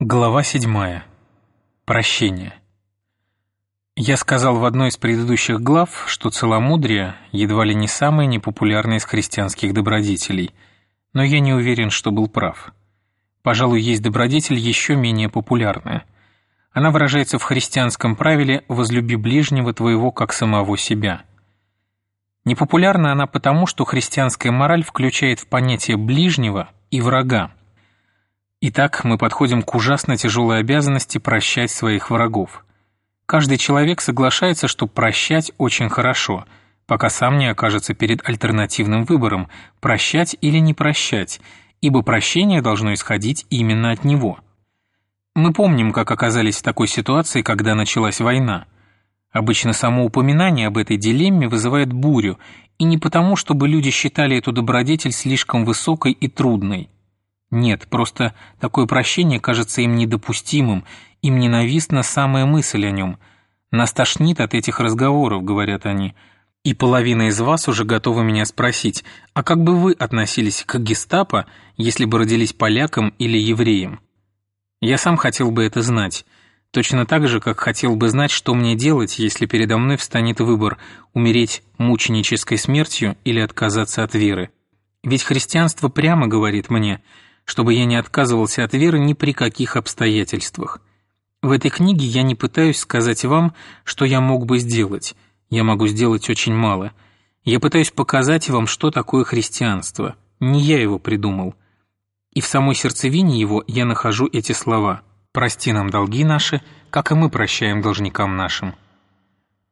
Глава 7. Прощение. Я сказал в одной из предыдущих глав, что целомудрие едва ли не самое непопулярное из христианских добродетелей, но я не уверен, что был прав. Пожалуй, есть добродетель еще менее популярная. Она выражается в христианском правиле «возлюби ближнего твоего, как самого себя». Непопулярна она потому, что христианская мораль включает в понятие ближнего и врага. Итак, мы подходим к ужасно тяжелой обязанности прощать своих врагов. Каждый человек соглашается, что прощать очень хорошо, пока сам не окажется перед альтернативным выбором – прощать или не прощать, ибо прощение должно исходить именно от него. Мы помним, как оказались в такой ситуации, когда началась война. Обычно само упоминание об этой дилемме вызывает бурю, и не потому, чтобы люди считали эту добродетель слишком высокой и трудной – нет, просто такое прощение кажется им недопустимым, им ненавистна самая мысль о нем. Нас тошнит от этих разговоров, говорят они. И половина из вас уже готова меня спросить, а как бы вы относились к гестапо, если бы родились поляком или евреем? Я сам хотел бы это знать. Точно так же, как хотел бы знать, что мне делать, если передо мной встанет выбор – умереть мученической смертью или отказаться от веры. Ведь христианство прямо говорит мне – чтобы я не отказывался от веры ни при каких обстоятельствах. В этой книге я не пытаюсь сказать вам, что я мог бы сделать. Я могу сделать очень мало. Я пытаюсь показать вам, что такое христианство. Не я его придумал. И в самой сердцевине его я нахожу эти слова «Прости нам долги наши, как и мы прощаем должникам нашим».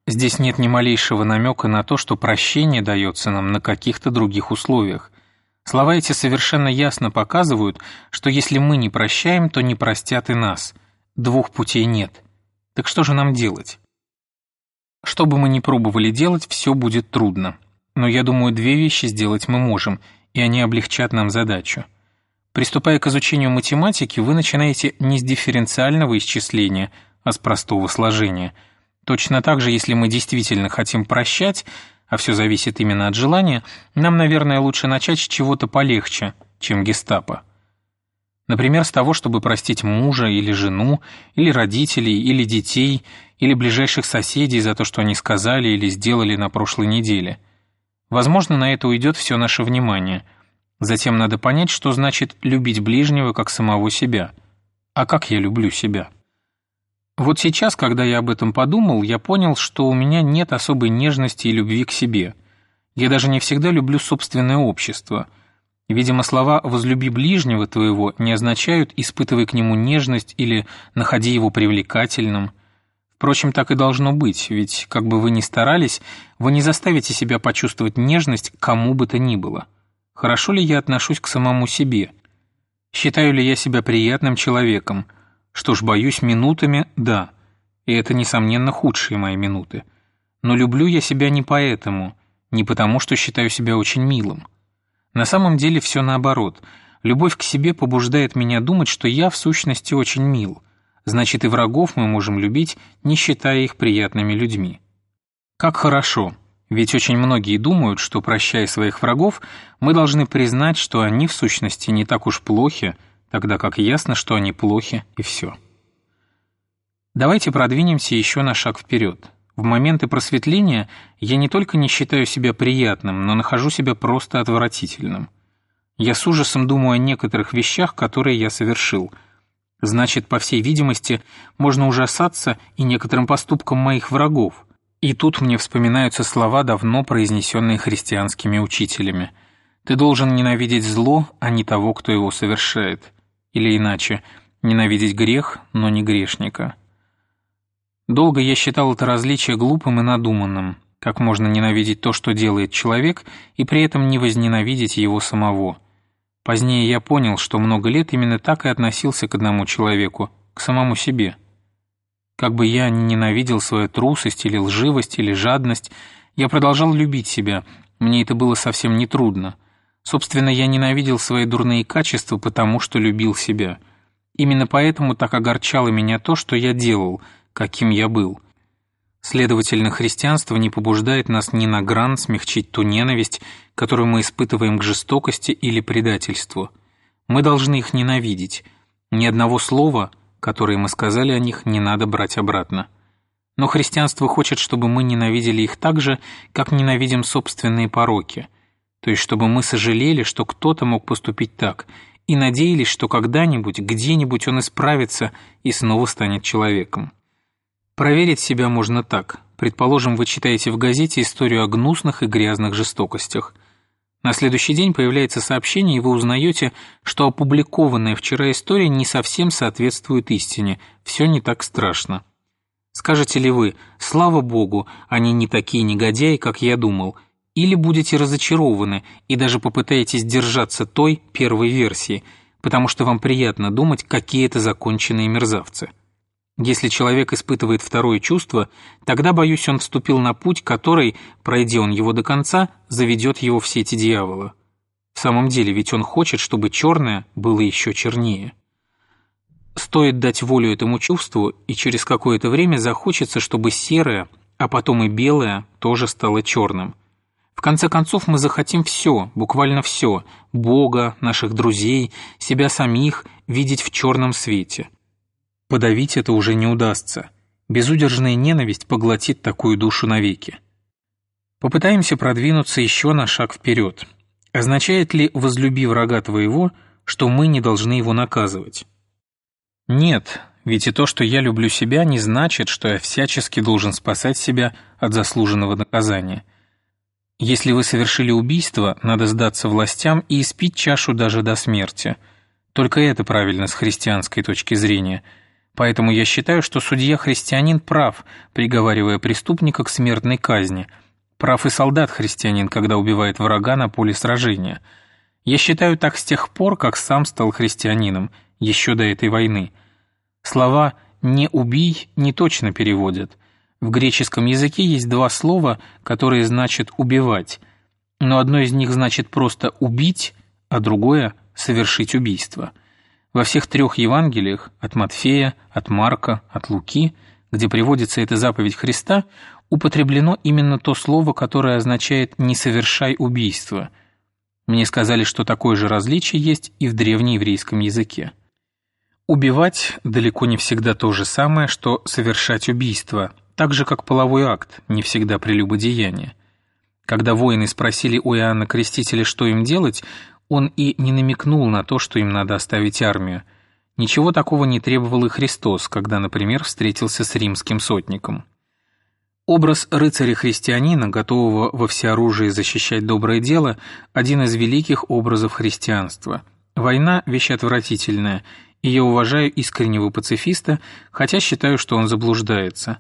Здесь нет ни малейшего намека на то, что прощение дается нам на каких-то других условиях. Слова эти совершенно ясно показывают, что если мы не прощаем, то не простят и нас. Двух путей нет. Так что же нам делать? Что бы мы ни пробовали делать, все будет трудно. Но я думаю, две вещи сделать мы можем, и они облегчат нам задачу. Приступая к изучению математики, вы начинаете не с дифференциального исчисления, а с простого сложения. Точно так же, если мы действительно хотим прощать – а все зависит именно от желания, нам, наверное, лучше начать с чего-то полегче, чем гестапо. Например, с того, чтобы простить мужа или жену, или родителей, или детей, или ближайших соседей за то, что они сказали или сделали на прошлой неделе. Возможно, на это уйдет все наше внимание. Затем надо понять, что значит любить ближнего как самого себя. А как я люблю себя? Вот сейчас, когда я об этом подумал, я понял, что у меня нет особой нежности и любви к себе. Я даже не всегда люблю собственное общество. Видимо, слова «возлюби ближнего твоего» не означают «испытывай к нему нежность» или «находи его привлекательным». Впрочем, так и должно быть, ведь, как бы вы ни старались, вы не заставите себя почувствовать нежность кому бы то ни было. Хорошо ли я отношусь к самому себе? Считаю ли я себя приятным человеком – что ж, боюсь минутами, да, и это, несомненно, худшие мои минуты. Но люблю я себя не поэтому, не потому, что считаю себя очень милым. На самом деле все наоборот. Любовь к себе побуждает меня думать, что я в сущности очень мил. Значит, и врагов мы можем любить, не считая их приятными людьми. Как хорошо. Ведь очень многие думают, что, прощая своих врагов, мы должны признать, что они в сущности не так уж плохи, тогда как ясно, что они плохи, и все. Давайте продвинемся еще на шаг вперед. В моменты просветления я не только не считаю себя приятным, но нахожу себя просто отвратительным. Я с ужасом думаю о некоторых вещах, которые я совершил. Значит, по всей видимости, можно ужасаться и некоторым поступкам моих врагов. И тут мне вспоминаются слова, давно произнесенные христианскими учителями. «Ты должен ненавидеть зло, а не того, кто его совершает». Или иначе, ненавидеть грех, но не грешника. Долго я считал это различие глупым и надуманным, как можно ненавидеть то, что делает человек, и при этом не возненавидеть его самого. Позднее я понял, что много лет именно так и относился к одному человеку, к самому себе. Как бы я ни ненавидел свою трусость или лживость или жадность, я продолжал любить себя, мне это было совсем нетрудно. трудно. Собственно, я ненавидел свои дурные качества, потому что любил себя. Именно поэтому так огорчало меня то, что я делал, каким я был. Следовательно, христианство не побуждает нас ни на гран смягчить ту ненависть, которую мы испытываем к жестокости или предательству. Мы должны их ненавидеть. Ни одного слова, которое мы сказали о них, не надо брать обратно. Но христианство хочет, чтобы мы ненавидели их так же, как ненавидим собственные пороки, то есть чтобы мы сожалели, что кто-то мог поступить так, и надеялись, что когда-нибудь, где-нибудь он исправится и снова станет человеком. Проверить себя можно так. Предположим, вы читаете в газете историю о гнусных и грязных жестокостях. На следующий день появляется сообщение, и вы узнаете, что опубликованная вчера история не совсем соответствует истине, все не так страшно. Скажете ли вы, слава богу, они не такие негодяи, как я думал, или будете разочарованы и даже попытаетесь держаться той первой версии, потому что вам приятно думать, какие это законченные мерзавцы. Если человек испытывает второе чувство, тогда, боюсь, он вступил на путь, который, пройдя он его до конца, заведет его в сети дьявола. В самом деле, ведь он хочет, чтобы черное было еще чернее. Стоит дать волю этому чувству, и через какое-то время захочется, чтобы серое, а потом и белое тоже стало черным. В конце концов мы захотим все, буквально все, Бога, наших друзей, себя самих видеть в черном свете. Подавить это уже не удастся. Безудержная ненависть поглотит такую душу навеки. Попытаемся продвинуться еще на шаг вперед. Означает ли «возлюби врага твоего», что мы не должны его наказывать? Нет, ведь и то, что я люблю себя, не значит, что я всячески должен спасать себя от заслуженного наказания. Если вы совершили убийство, надо сдаться властям и испить чашу даже до смерти. Только это правильно с христианской точки зрения. Поэтому я считаю, что судья-христианин прав, приговаривая преступника к смертной казни. Прав и солдат-христианин, когда убивает врага на поле сражения. Я считаю так с тех пор, как сам стал христианином – еще до этой войны. Слова «не убий» не точно переводят. В греческом языке есть два слова, которые значат «убивать», но одно из них значит просто «убить», а другое – «совершить убийство». Во всех трех Евангелиях, от Матфея, от Марка, от Луки, где приводится эта заповедь Христа, употреблено именно то слово, которое означает «не совершай убийство». Мне сказали, что такое же различие есть и в древнееврейском языке. Убивать далеко не всегда то же самое, что совершать убийство, так же как половой акт, не всегда прелюбодеяние. Когда воины спросили у Иоанна Крестителя, что им делать, он и не намекнул на то, что им надо оставить армию. Ничего такого не требовал и Христос, когда, например, встретился с римским сотником. Образ рыцаря-христианина, готового во всеоружии защищать доброе дело, один из великих образов христианства. Война – вещь отвратительная – и я уважаю искреннего пацифиста, хотя считаю, что он заблуждается.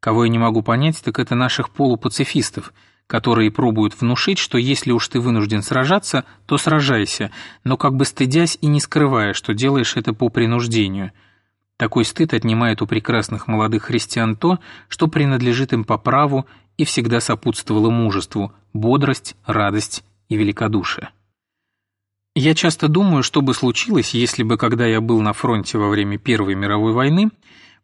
Кого я не могу понять, так это наших полупацифистов, которые пробуют внушить, что если уж ты вынужден сражаться, то сражайся, но как бы стыдясь и не скрывая, что делаешь это по принуждению. Такой стыд отнимает у прекрасных молодых христиан то, что принадлежит им по праву и всегда сопутствовало мужеству, бодрость, радость и великодушие. Я часто думаю, что бы случилось, если бы, когда я был на фронте во время Первой мировой войны,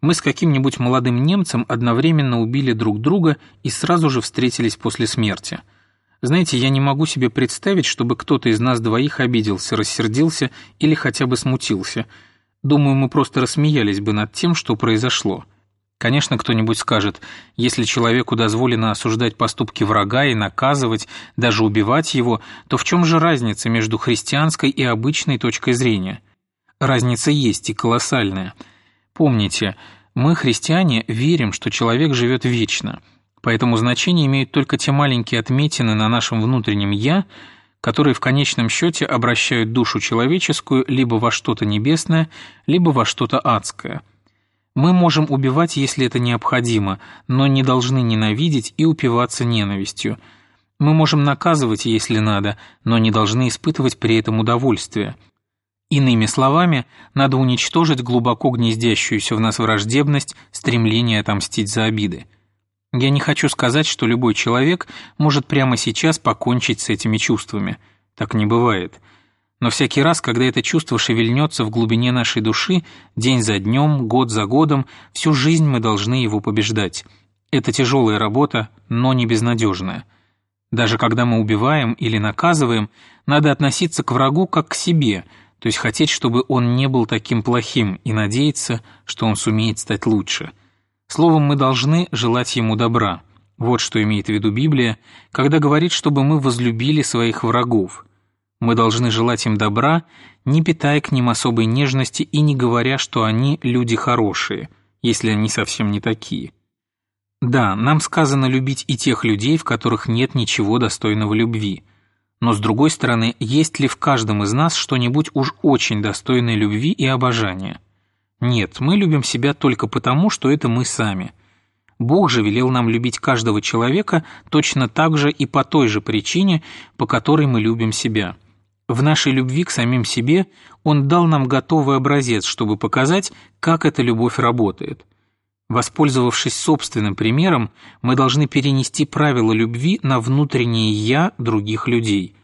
мы с каким-нибудь молодым немцем одновременно убили друг друга и сразу же встретились после смерти. Знаете, я не могу себе представить, чтобы кто-то из нас двоих обиделся, рассердился или хотя бы смутился. Думаю, мы просто рассмеялись бы над тем, что произошло. Конечно, кто-нибудь скажет, если человеку дозволено осуждать поступки врага и наказывать, даже убивать его, то в чем же разница между христианской и обычной точкой зрения? Разница есть и колоссальная. Помните, мы, христиане, верим, что человек живет вечно, поэтому значение имеют только те маленькие отметины на нашем внутреннем «я», которые в конечном счете обращают душу человеческую либо во что-то небесное, либо во что-то адское – мы можем убивать, если это необходимо, но не должны ненавидеть и упиваться ненавистью. Мы можем наказывать, если надо, но не должны испытывать при этом удовольствие. Иными словами, надо уничтожить глубоко гнездящуюся в нас враждебность, стремление отомстить за обиды. Я не хочу сказать, что любой человек может прямо сейчас покончить с этими чувствами. Так не бывает. Но всякий раз, когда это чувство шевельнется в глубине нашей души, день за днем, год за годом, всю жизнь мы должны его побеждать. Это тяжелая работа, но не безнадежная. Даже когда мы убиваем или наказываем, надо относиться к врагу как к себе, то есть хотеть, чтобы он не был таким плохим и надеяться, что он сумеет стать лучше. Словом, мы должны желать ему добра. Вот что имеет в виду Библия, когда говорит, чтобы мы возлюбили своих врагов. Мы должны желать им добра, не питая к ним особой нежности и не говоря, что они люди хорошие, если они совсем не такие. Да, нам сказано любить и тех людей, в которых нет ничего достойного любви – но с другой стороны, есть ли в каждом из нас что-нибудь уж очень достойное любви и обожания? Нет, мы любим себя только потому, что это мы сами. Бог же велел нам любить каждого человека точно так же и по той же причине, по которой мы любим себя. В нашей любви к самим себе Он дал нам готовый образец, чтобы показать, как эта любовь работает – Воспользовавшись собственным примером, мы должны перенести правила любви на внутреннее «я» других людей.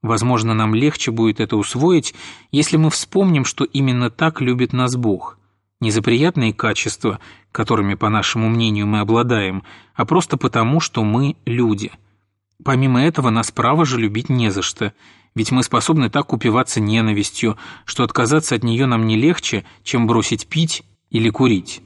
Возможно, нам легче будет это усвоить, если мы вспомним, что именно так любит нас Бог. Не за приятные качества, которыми, по нашему мнению, мы обладаем, а просто потому, что мы люди. Помимо этого, нас право же любить не за что, ведь мы способны так упиваться ненавистью, что отказаться от нее нам не легче, чем бросить пить или курить.